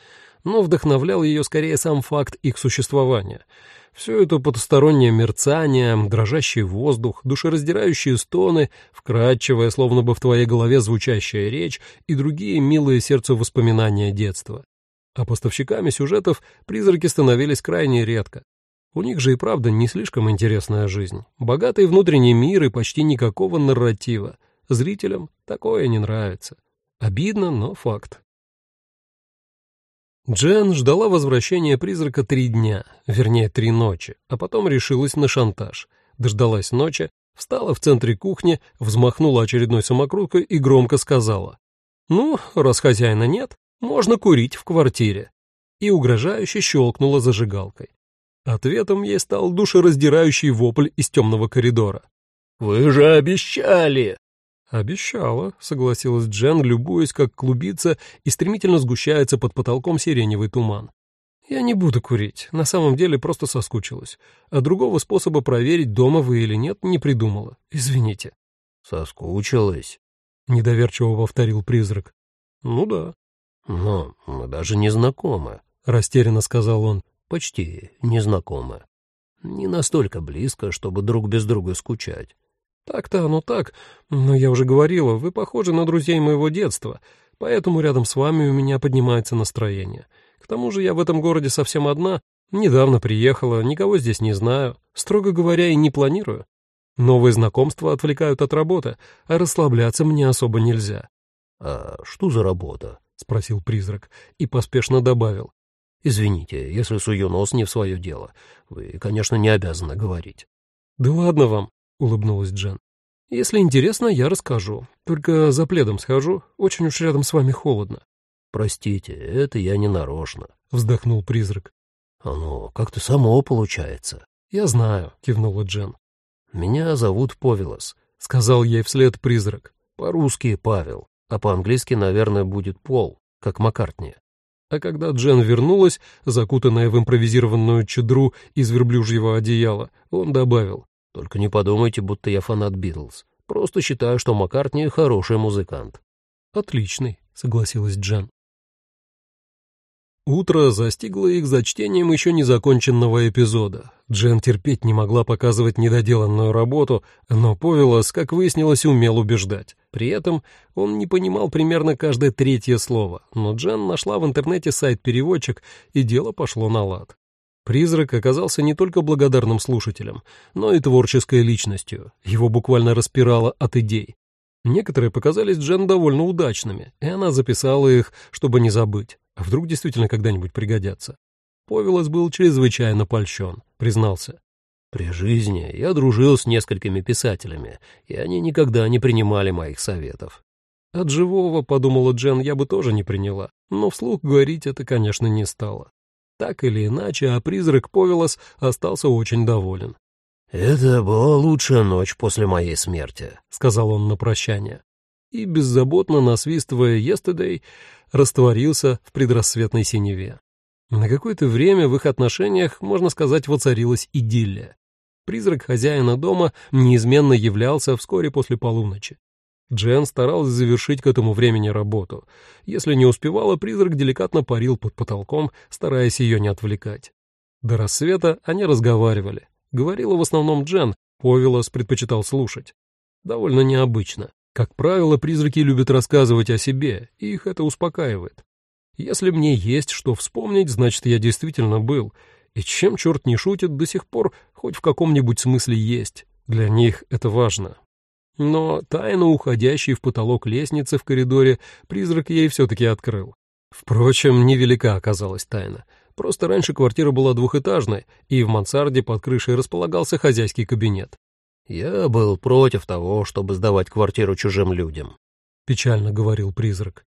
Но вдохновлял ее скорее сам факт их существования. Все это потустороннее мерцание, дрожащий воздух, душераздирающие стоны, вкрадчивая, словно бы в твоей голове звучащая речь и другие милые сердцу воспоминания детства. А поставщиками сюжетов призраки становились крайне редко. У них же и правда не слишком интересная жизнь. Богатый внутренний мир и почти никакого нарратива. Зрителям такое не нравится. Обидно, но факт. Джен ждала возвращения призрака три дня, вернее, три ночи, а потом решилась на шантаж. Дождалась ночи, встала в центре кухни, взмахнула очередной самокруткой и громко сказала. «Ну, раз хозяина нет, можно курить в квартире». И угрожающе щелкнула зажигалкой. Ответом ей стал душераздирающий вопль из темного коридора. «Вы же обещали!» «Обещала», — согласилась Джен, любуясь, как клубится и стремительно сгущается под потолком сиреневый туман. «Я не буду курить, на самом деле просто соскучилась, а другого способа проверить, дома вы или нет, не придумала. Извините». «Соскучилась?» — недоверчиво повторил призрак. «Ну да». «Но мы даже не знакомы», — растерянно сказал он почти незнакомы. Не настолько близко, чтобы друг без друга скучать. Так-то оно так, но я уже говорила, вы похожи на друзей моего детства, поэтому рядом с вами у меня поднимается настроение. К тому же я в этом городе совсем одна, недавно приехала, никого здесь не знаю, строго говоря, и не планирую. Новые знакомства отвлекают от работы, а расслабляться мне особо нельзя. — А что за работа? — спросил призрак и поспешно добавил. Извините, если сую нос не в свое дело. Вы, конечно, не обязаны говорить. Да ладно вам, улыбнулась Джен. Если интересно, я расскажу. Только за пледом схожу, очень уж рядом с вами холодно. Простите, это я не нарочно, вздохнул призрак. Оно как-то само получается. Я знаю, кивнула Джен. Меня зовут Повелос, сказал ей вслед призрак. По-русски Павел, а по-английски, наверное, будет Пол, как Маккартни. А когда Джен вернулась, закутанная в импровизированную чедру из верблюжьего одеяла, он добавил. «Только не подумайте, будто я фанат Битлз. Просто считаю, что Маккартни хороший музыкант». «Отличный», — согласилась Джен. Утро застигло их за чтением еще незаконченного эпизода. Джен терпеть не могла показывать недоделанную работу, но Повелос, как выяснилось, умел убеждать. При этом он не понимал примерно каждое третье слово, но Джен нашла в интернете сайт-переводчик, и дело пошло на лад. Призрак оказался не только благодарным слушателем, но и творческой личностью. Его буквально распирало от идей. Некоторые показались Джен довольно удачными, и она записала их, чтобы не забыть. А вдруг действительно когда-нибудь пригодятся? Повелос был чрезвычайно польщен, признался. При жизни я дружил с несколькими писателями, и они никогда не принимали моих советов. От живого, подумала Джен, я бы тоже не приняла, но вслух говорить это, конечно, не стало. Так или иначе, а призрак Повелос остался очень доволен. «Это была лучшая ночь после моей смерти», — сказал он на прощание. И, беззаботно насвистывая «Yesterday», растворился в предрассветной синеве. На какое-то время в их отношениях, можно сказать, воцарилась идиллия. Призрак хозяина дома неизменно являлся вскоре после полуночи. Джен старалась завершить к этому времени работу. Если не успевала, призрак деликатно парил под потолком, стараясь ее не отвлекать. До рассвета они разговаривали. Говорила в основном Джен, Повелос предпочитал слушать. Довольно необычно. Как правило, призраки любят рассказывать о себе, и их это успокаивает. Если мне есть что вспомнить, значит, я действительно был. И чем черт не шутит, до сих пор хоть в каком-нибудь смысле есть. Для них это важно. Но тайно уходящий в потолок лестницы в коридоре призрак ей все-таки открыл. Впрочем, невелика оказалась тайна. Просто раньше квартира была двухэтажной, и в мансарде под крышей располагался хозяйский кабинет. «Я был против того, чтобы сдавать квартиру чужим людям», — печально говорил призрак.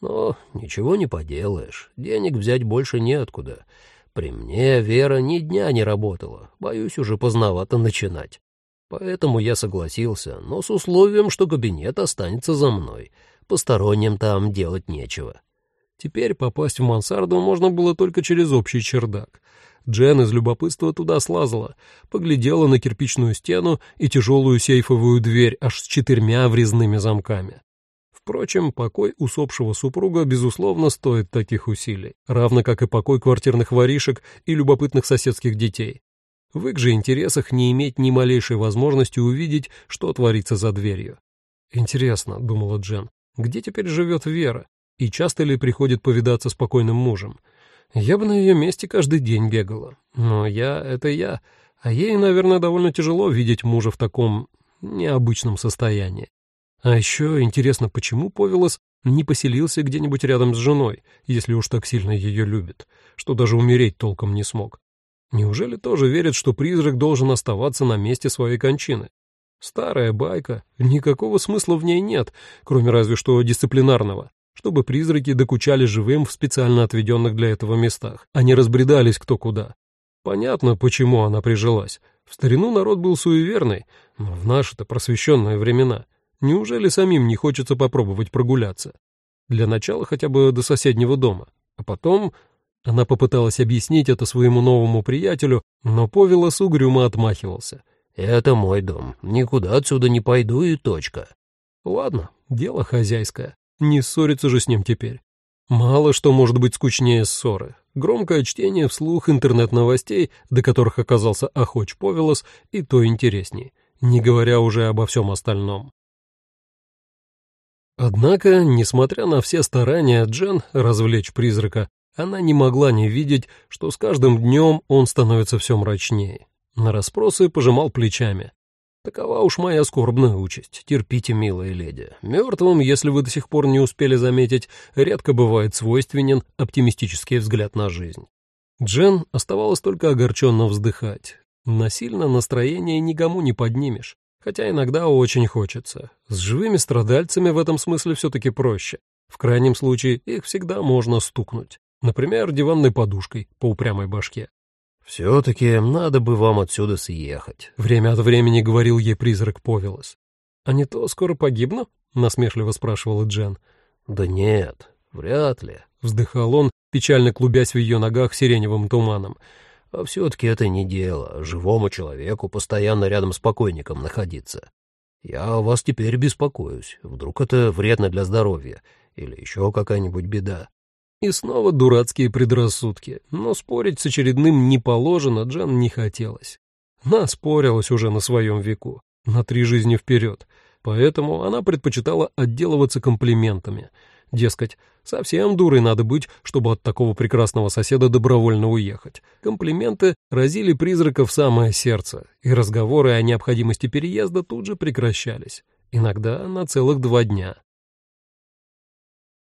«Но ничего не поделаешь, денег взять больше неоткуда. При мне Вера ни дня не работала, боюсь уже поздновато начинать. Поэтому я согласился, но с условием, что кабинет останется за мной. Посторонним там делать нечего. Теперь попасть в мансарду можно было только через общий чердак. Джен из любопытства туда слазала, поглядела на кирпичную стену и тяжелую сейфовую дверь аж с четырьмя врезными замками. Впрочем, покой усопшего супруга, безусловно, стоит таких усилий, равно как и покой квартирных воришек и любопытных соседских детей. В их же интересах не иметь ни малейшей возможности увидеть, что творится за дверью. «Интересно», — думала Джен, — «где теперь живет Вера? И часто ли приходит повидаться с покойным мужем? Я бы на ее месте каждый день бегала. Но я — это я, а ей, наверное, довольно тяжело видеть мужа в таком необычном состоянии. А еще интересно, почему Повелос не поселился где-нибудь рядом с женой, если уж так сильно ее любит, что даже умереть толком не смог. Неужели тоже верят, что призрак должен оставаться на месте своей кончины? Старая байка, никакого смысла в ней нет, кроме разве что дисциплинарного, чтобы призраки докучали живым в специально отведенных для этого местах, а не разбредались кто куда. Понятно, почему она прижилась. В старину народ был суеверный, но в наши-то просвещенные времена неужели самим не хочется попробовать прогуляться? Для начала хотя бы до соседнего дома, а потом она попыталась объяснить это своему новому приятелю, но Повелос угрюмо отмахивался. «Это мой дом. Никуда отсюда не пойду и точка». «Ладно, дело хозяйское. Не ссориться же с ним теперь. Мало что может быть скучнее ссоры. Громкое чтение вслух интернет-новостей, до которых оказался охоч Повелос, и то интересней, не говоря уже обо всем остальном. Однако, несмотря на все старания Джен развлечь призрака, она не могла не видеть, что с каждым днем он становится все мрачнее. На расспросы пожимал плечами. Такова уж моя скорбная участь. Терпите, милая леди. Мертвым, если вы до сих пор не успели заметить, редко бывает свойственен оптимистический взгляд на жизнь. Джен оставалось только огорченно вздыхать. Насильно настроение никому не поднимешь, хотя иногда очень хочется. С живыми страдальцами в этом смысле все-таки проще. В крайнем случае их всегда можно стукнуть. Например, диванной подушкой по упрямой башке. «Все-таки надо бы вам отсюда съехать», — время от времени говорил ей призрак Повелос. «А не то скоро погибну?» — насмешливо спрашивала Джен. «Да нет, вряд ли», — вздыхал он, печально клубясь в ее ногах сиреневым туманом. «А все-таки это не дело, живому человеку постоянно рядом с покойником находиться. Я о вас теперь беспокоюсь, вдруг это вредно для здоровья или еще какая-нибудь беда». И снова дурацкие предрассудки, но спорить с очередным не положено Джан не хотелось. Наспорилась уже на своем веку, на три жизни вперед, поэтому она предпочитала отделываться комплиментами. Дескать, совсем дурой надо быть, чтобы от такого прекрасного соседа добровольно уехать. Комплименты разили призрака в самое сердце, и разговоры о необходимости переезда тут же прекращались, иногда на целых два дня.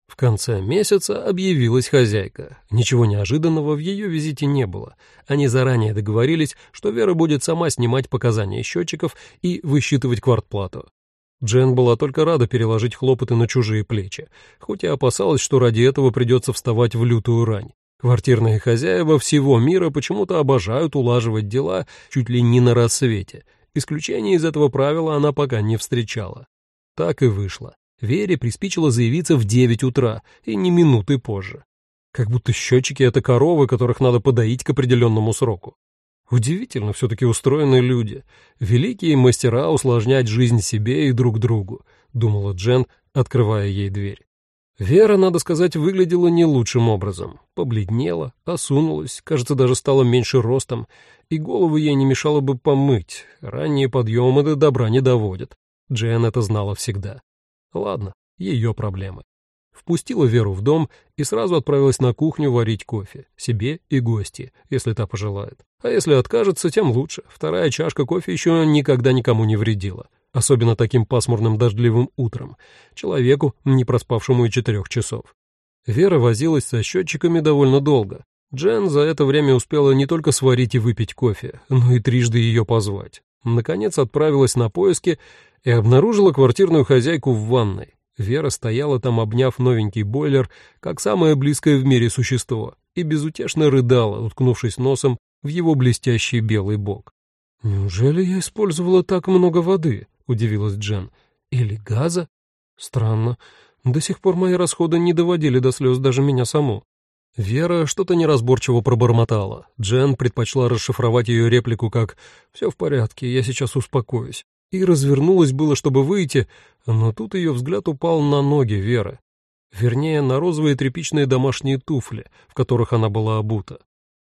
В конце месяца объявилась хозяйка. Ничего неожиданного в ее визите не было. Они заранее договорились, что Вера будет сама снимать показания счетчиков и высчитывать квартплату. Джен была только рада переложить хлопоты на чужие плечи, хоть и опасалась, что ради этого придется вставать в лютую рань. Квартирные хозяева всего мира почему-то обожают улаживать дела чуть ли не на рассвете. Исключения из этого правила она пока не встречала. Так и вышло. Вере приспичило заявиться в девять утра, и не минуты позже. Как будто счетчики — это коровы, которых надо подоить к определенному сроку. Удивительно все-таки устроены люди. Великие мастера усложнять жизнь себе и друг другу, думала Джен, открывая ей дверь. Вера, надо сказать, выглядела не лучшим образом. Побледнела, осунулась, кажется, даже стала меньше ростом, и голову ей не мешало бы помыть. Ранние подъемы до добра не доводят. Джен это знала всегда. Ладно, ее проблемы. Впустила Веру в дом и сразу отправилась на кухню варить кофе, себе и гости, если та пожелает. А если откажется, тем лучше. Вторая чашка кофе еще никогда никому не вредила особенно таким пасмурным дождливым утром, человеку, не проспавшему и четырех часов. Вера возилась со счетчиками довольно долго. Джен за это время успела не только сварить и выпить кофе, но и трижды ее позвать. Наконец отправилась на поиски и обнаружила квартирную хозяйку в ванной. Вера стояла там, обняв новенький бойлер, как самое близкое в мире существо, и безутешно рыдала, уткнувшись носом в его блестящий белый бок. «Неужели я использовала так много воды?» — удивилась Джен. «Или газа? Странно. До сих пор мои расходы не доводили до слез даже меня саму». Вера что-то неразборчиво пробормотала. Джен предпочла расшифровать ее реплику как «все в порядке, я сейчас успокоюсь». И развернулась было, чтобы выйти, но тут ее взгляд упал на ноги Веры. Вернее, на розовые тряпичные домашние туфли, в которых она была обута.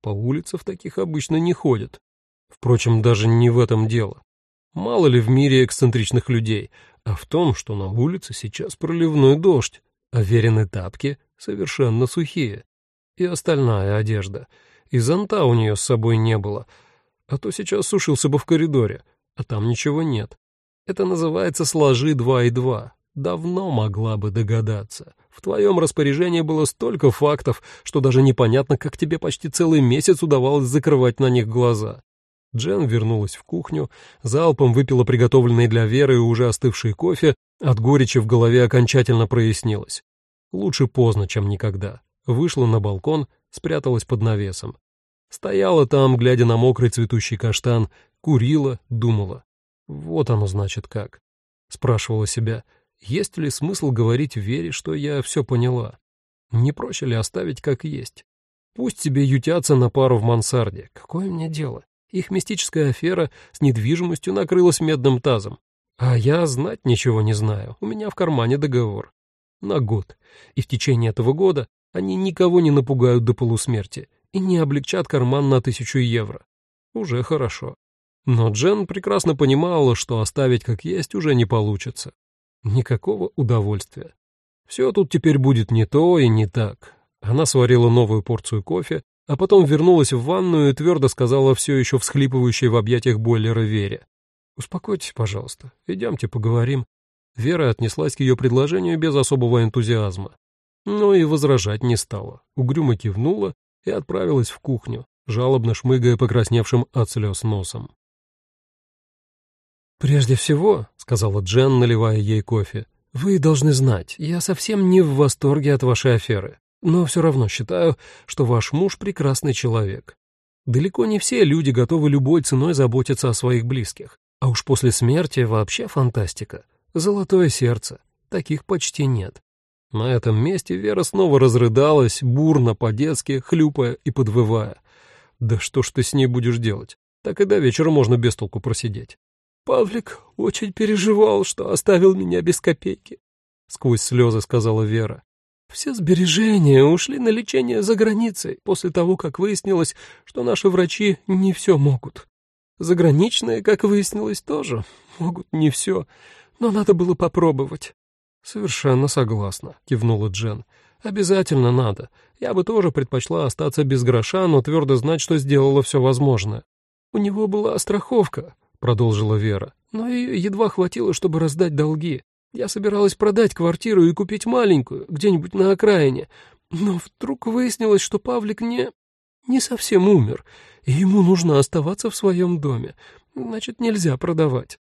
По улице в таких обычно не ходят. Впрочем, даже не в этом дело. Мало ли в мире эксцентричных людей, а в том, что на улице сейчас проливной дождь, а верены тапки совершенно сухие. И остальная одежда. И зонта у нее с собой не было, а то сейчас сушился бы в коридоре, а там ничего нет. Это называется «сложи два и два». Давно могла бы догадаться. В твоем распоряжении было столько фактов, что даже непонятно, как тебе почти целый месяц удавалось закрывать на них глаза. Джен вернулась в кухню, залпом выпила приготовленный для Веры уже остывший кофе, от горечи в голове окончательно прояснилось. Лучше поздно, чем никогда. Вышла на балкон, спряталась под навесом. Стояла там, глядя на мокрый цветущий каштан, курила, думала. Вот оно значит как. Спрашивала себя, есть ли смысл говорить Вере, что я все поняла? Не проще ли оставить как есть? Пусть себе ютятся на пару в мансарде. Какое мне дело? Их мистическая афера с недвижимостью накрылась медным тазом. А я знать ничего не знаю, у меня в кармане договор. На год. И в течение этого года они никого не напугают до полусмерти и не облегчат карман на тысячу евро. Уже хорошо. Но Джен прекрасно понимала, что оставить как есть уже не получится. Никакого удовольствия. Все тут теперь будет не то и не так. Она сварила новую порцию кофе, а потом вернулась в ванную и твердо сказала все еще всхлипывающей в объятиях бойлера Вере. «Успокойтесь, пожалуйста, идемте поговорим». Вера отнеслась к ее предложению без особого энтузиазма. Но и возражать не стала. Угрюмо кивнула и отправилась в кухню, жалобно шмыгая покрасневшим от слез носом. «Прежде всего», — сказала Джен, наливая ей кофе, — «вы должны знать, я совсем не в восторге от вашей аферы. Но все равно считаю, что ваш муж прекрасный человек. Далеко не все люди готовы любой ценой заботиться о своих близких. А уж после смерти вообще фантастика. Золотое сердце. Таких почти нет. На этом месте Вера снова разрыдалась, бурно, по-детски, хлюпая и подвывая. «Да что ж ты с ней будешь делать? Так и до вечера можно без толку просидеть». «Павлик очень переживал, что оставил меня без копейки», — сквозь слезы сказала Вера. Все сбережения ушли на лечение за границей после того, как выяснилось, что наши врачи не все могут. Заграничные, как выяснилось, тоже могут не все, но надо было попробовать. «Совершенно согласна», — кивнула Джен. «Обязательно надо. Я бы тоже предпочла остаться без гроша, но твердо знать, что сделала все возможное». «У него была страховка», — продолжила Вера, «но ее едва хватило, чтобы раздать долги. Я собиралась продать квартиру и купить маленькую, где-нибудь на окраине, но вдруг выяснилось, что Павлик не... не совсем умер, и ему нужно оставаться в своем доме, значит, нельзя продавать.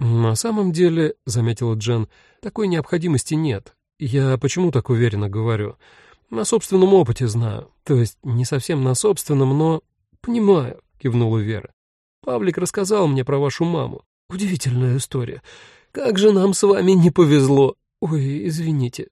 «На самом деле, — заметила Джен, — такой необходимости нет. Я почему так уверенно говорю? На собственном опыте знаю. То есть не совсем на собственном, но... Понимаю, — кивнула Вера. Павлик рассказал мне про вашу маму. Удивительная история. Как же нам с вами не повезло. Ой, извините.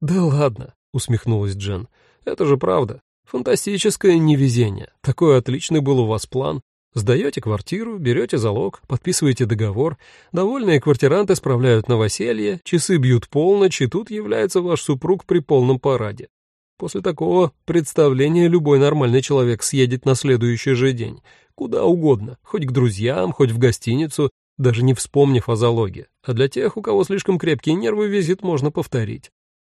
Да ладно, усмехнулась Джен. Это же правда. Фантастическое невезение. Такой отличный был у вас план. Сдаете квартиру, берете залог, подписываете договор, довольные квартиранты справляют новоселье, часы бьют полночь, и тут является ваш супруг при полном параде. После такого представления любой нормальный человек съедет на следующий же день, куда угодно, хоть к друзьям, хоть в гостиницу, даже не вспомнив о залоге. А для тех, у кого слишком крепкие нервы, визит можно повторить.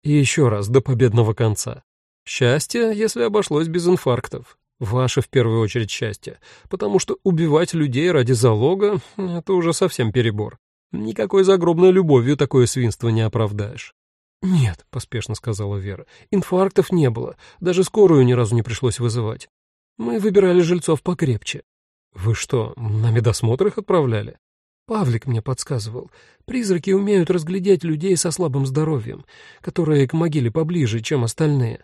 И еще раз до победного конца. Счастье, если обошлось без инфарктов. Ваше в первую очередь счастье, потому что убивать людей ради залога — это уже совсем перебор. Никакой загробной любовью такое свинство не оправдаешь. «Нет», — поспешно сказала Вера, — «инфарктов не было, даже скорую ни разу не пришлось вызывать. Мы выбирали жильцов покрепче». «Вы что, на медосмотр их отправляли?» Павлик мне подсказывал. Призраки умеют разглядеть людей со слабым здоровьем, которые к могиле поближе, чем остальные.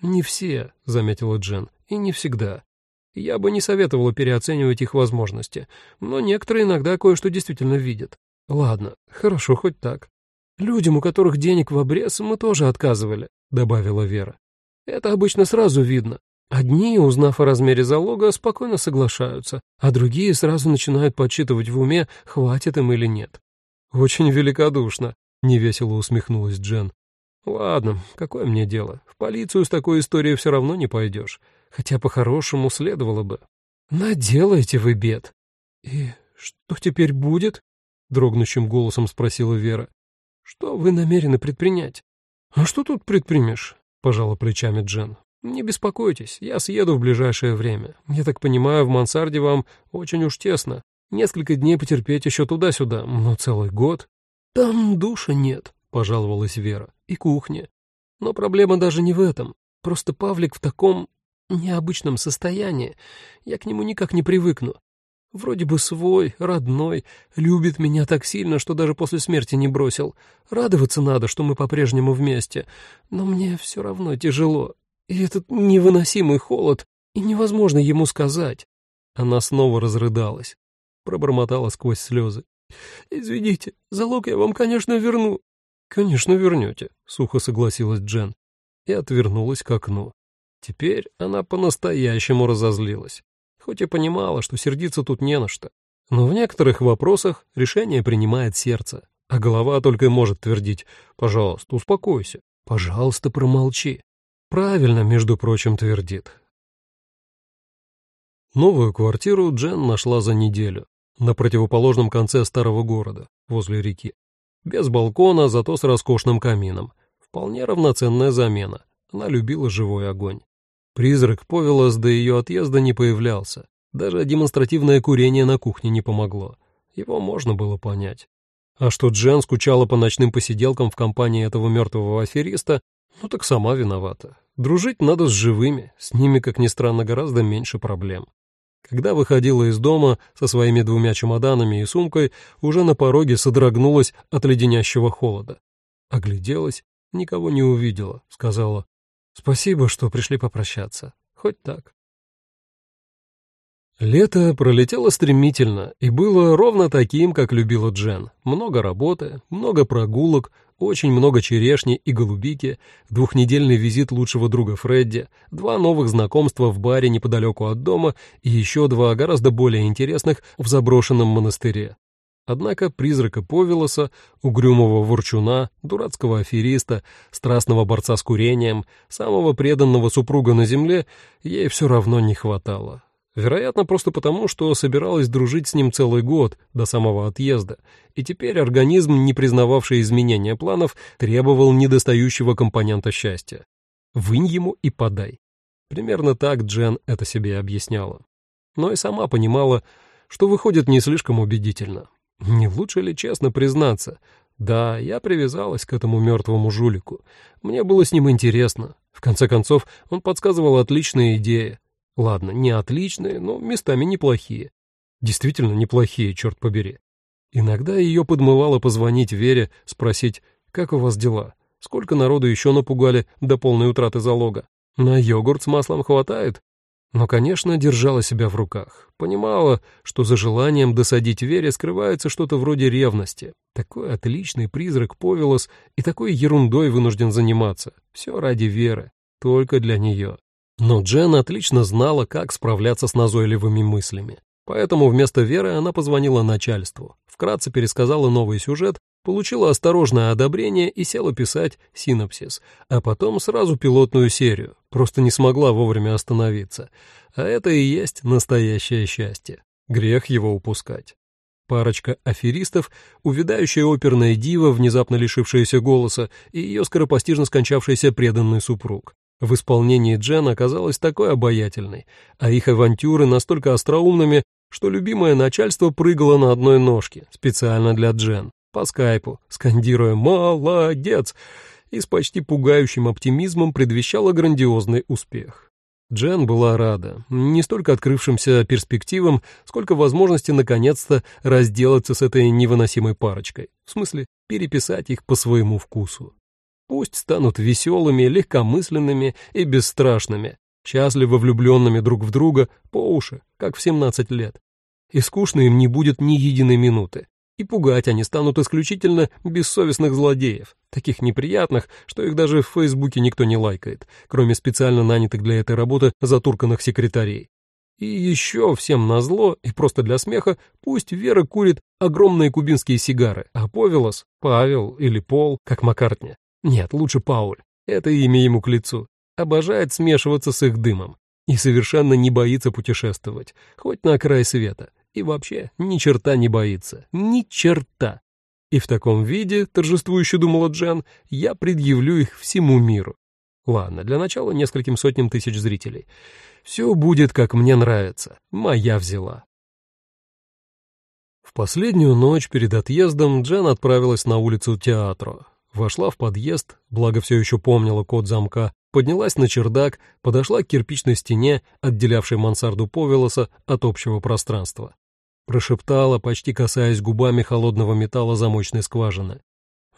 «Не все», — заметила Джен, — «и не всегда. Я бы не советовала переоценивать их возможности, но некоторые иногда кое-что действительно видят. Ладно, хорошо, хоть так. Людям, у которых денег в обрез, мы тоже отказывали», — добавила Вера. «Это обычно сразу видно. Одни, узнав о размере залога, спокойно соглашаются, а другие сразу начинают подсчитывать в уме, хватит им или нет. «Очень великодушно», — невесело усмехнулась Джен. «Ладно, какое мне дело? В полицию с такой историей все равно не пойдешь, хотя по-хорошему следовало бы». «Наделаете вы бед». «И что теперь будет?» — дрогнущим голосом спросила Вера. «Что вы намерены предпринять?» «А что тут предпримешь?» — пожала плечами Джен. «Не беспокойтесь, я съеду в ближайшее время. Я так понимаю, в мансарде вам очень уж тесно. Несколько дней потерпеть еще туда-сюда, но целый год...» «Там душа нет», — пожаловалась Вера, — «и кухня. Но проблема даже не в этом. Просто Павлик в таком необычном состоянии. Я к нему никак не привыкну. Вроде бы свой, родной, любит меня так сильно, что даже после смерти не бросил. Радоваться надо, что мы по-прежнему вместе. Но мне все равно тяжело. И этот невыносимый холод, и невозможно ему сказать. Она снова разрыдалась, пробормотала сквозь слезы. «Извините, залог я вам, конечно, верну». «Конечно, вернете», — сухо согласилась Джен и отвернулась к окну. Теперь она по-настоящему разозлилась, хоть и понимала, что сердиться тут не на что. Но в некоторых вопросах решение принимает сердце, а голова только и может твердить «пожалуйста, успокойся, пожалуйста, промолчи». Правильно, между прочим, твердит. Новую квартиру Джен нашла за неделю, на противоположном конце старого города, возле реки. Без балкона, зато с роскошным камином. Вполне равноценная замена. Она любила живой огонь. Призрак Повелос до ее отъезда не появлялся. Даже демонстративное курение на кухне не помогло. Его можно было понять. А что Джен скучала по ночным посиделкам в компании этого мертвого афериста, ну так сама виновата. Дружить надо с живыми, с ними, как ни странно, гораздо меньше проблем. Когда выходила из дома со своими двумя чемоданами и сумкой, уже на пороге содрогнулась от леденящего холода. Огляделась, никого не увидела, сказала «Спасибо, что пришли попрощаться. Хоть так». Лето пролетело стремительно и было ровно таким, как любила Джен. Много работы, много прогулок, очень много черешни и голубики, двухнедельный визит лучшего друга Фредди, два новых знакомства в баре неподалеку от дома и еще два гораздо более интересных в заброшенном монастыре. Однако призрака Повелоса, угрюмого ворчуна, дурацкого афериста, страстного борца с курением, самого преданного супруга на земле ей все равно не хватало. Вероятно, просто потому, что собиралась дружить с ним целый год, до самого отъезда, и теперь организм, не признававший изменения планов, требовал недостающего компонента счастья. Вынь ему и подай. Примерно так Джен это себе объясняла. Но и сама понимала, что выходит не слишком убедительно. Не лучше ли честно признаться? Да, я привязалась к этому мертвому жулику. Мне было с ним интересно. В конце концов, он подсказывал отличные идеи. Ладно, не отличные, но местами неплохие. Действительно неплохие, черт побери. Иногда ее подмывало позвонить Вере, спросить, как у вас дела, сколько народу еще напугали до полной утраты залога. На йогурт с маслом хватает? Но, конечно, держала себя в руках. Понимала, что за желанием досадить Вере скрывается что-то вроде ревности. Такой отличный призрак Повелос и такой ерундой вынужден заниматься. Все ради Веры, только для нее. Но Джен отлично знала, как справляться с назойливыми мыслями. Поэтому вместо Веры она позвонила начальству, вкратце пересказала новый сюжет, получила осторожное одобрение и села писать синопсис, а потом сразу пилотную серию, просто не смогла вовремя остановиться. А это и есть настоящее счастье. Грех его упускать. Парочка аферистов, увядающая оперная дива, внезапно лишившаяся голоса, и ее скоропостижно скончавшийся преданный супруг. В исполнении Джен оказалась такой обаятельной, а их авантюры настолько остроумными, что любимое начальство прыгало на одной ножке, специально для Джен, по скайпу, скандируя «Молодец!» и с почти пугающим оптимизмом предвещало грандиозный успех. Джен была рада не столько открывшимся перспективам, сколько возможности наконец-то разделаться с этой невыносимой парочкой, в смысле переписать их по своему вкусу. Пусть станут веселыми, легкомысленными и бесстрашными, счастливо влюбленными друг в друга по уши, как в 17 лет. И скучно им не будет ни единой минуты. И пугать они станут исключительно бессовестных злодеев, таких неприятных, что их даже в Фейсбуке никто не лайкает, кроме специально нанятых для этой работы затурканных секретарей. И еще всем назло, и просто для смеха, пусть Вера курит огромные кубинские сигары, а Повелос, Павел или Пол, как Маккартни. Нет, лучше Пауль, это имя ему к лицу обожает смешиваться с их дымом и совершенно не боится путешествовать, хоть на край света, и вообще ни черта не боится, ни черта. И в таком виде, торжествующе думала Джен, я предъявлю их всему миру. Ладно, для начала нескольким сотням тысяч зрителей. Все будет, как мне нравится. Моя взяла. В последнюю ночь перед отъездом Джен отправилась на улицу Театро. Вошла в подъезд, благо все еще помнила код замка, поднялась на чердак, подошла к кирпичной стене, отделявшей мансарду Повелоса от общего пространства. Прошептала, почти касаясь губами холодного металла замочной скважины.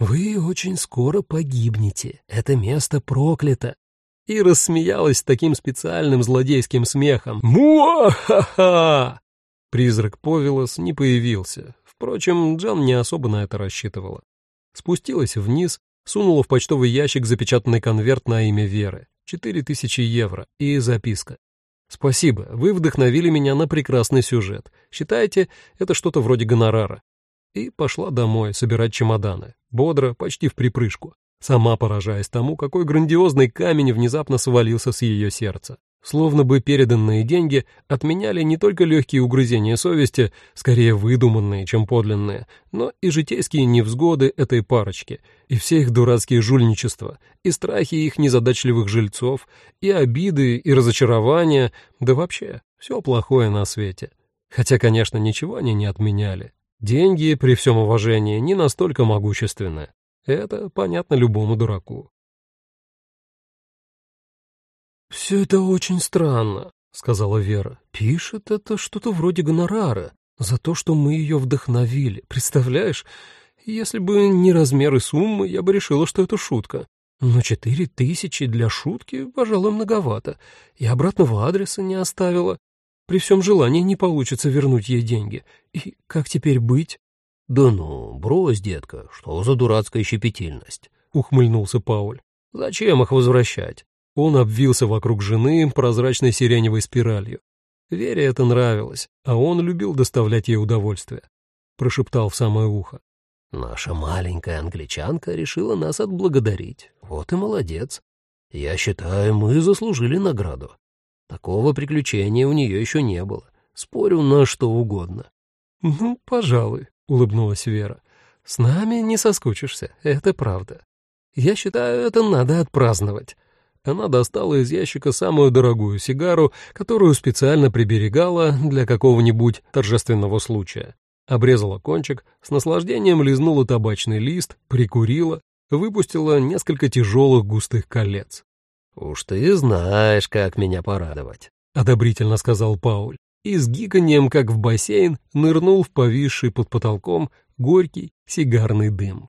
«Вы очень скоро погибнете. Это место проклято». И рассмеялась таким специальным злодейским смехом. «Муа-ха-ха!» Призрак Повелос не появился. Впрочем, Джан не особо на это рассчитывала. Спустилась вниз, сунула в почтовый ящик запечатанный конверт на имя Веры. Четыре тысячи евро и записка. «Спасибо, вы вдохновили меня на прекрасный сюжет. Считайте, это что-то вроде гонорара». И пошла домой собирать чемоданы. Бодро, почти в припрыжку. Сама поражаясь тому, какой грандиозный камень внезапно свалился с ее сердца. Словно бы переданные деньги отменяли не только легкие угрызения совести, скорее выдуманные, чем подлинные, но и житейские невзгоды этой парочки, и все их дурацкие жульничества, и страхи их незадачливых жильцов, и обиды, и разочарования, да вообще все плохое на свете. Хотя, конечно, ничего они не отменяли. Деньги, при всем уважении, не настолько могущественны. Это понятно любому дураку. «Все это очень странно», — сказала Вера. «Пишет это что-то вроде гонорара за то, что мы ее вдохновили. Представляешь, если бы не размеры суммы, я бы решила, что это шутка. Но четыре тысячи для шутки, пожалуй, многовато. И обратного адреса не оставила. При всем желании не получится вернуть ей деньги. И как теперь быть?» «Да ну, брось, детка, что за дурацкая щепетильность?» — ухмыльнулся Пауль. «Зачем их возвращать? Он обвился вокруг жены прозрачной сиреневой спиралью. Вере это нравилось, а он любил доставлять ей удовольствие. Прошептал в самое ухо. «Наша маленькая англичанка решила нас отблагодарить. Вот и молодец. Я считаю, мы заслужили награду. Такого приключения у нее еще не было. Спорю на что угодно». «Ну, пожалуй», — улыбнулась Вера. «С нами не соскучишься, это правда. Я считаю, это надо отпраздновать. Она достала из ящика самую дорогую сигару, которую специально приберегала для какого-нибудь торжественного случая. Обрезала кончик, с наслаждением лизнула табачный лист, прикурила, выпустила несколько тяжелых густых колец. «Уж ты знаешь, как меня порадовать», — одобрительно сказал Пауль. И с гиканьем, как в бассейн, нырнул в повисший под потолком горький сигарный дым.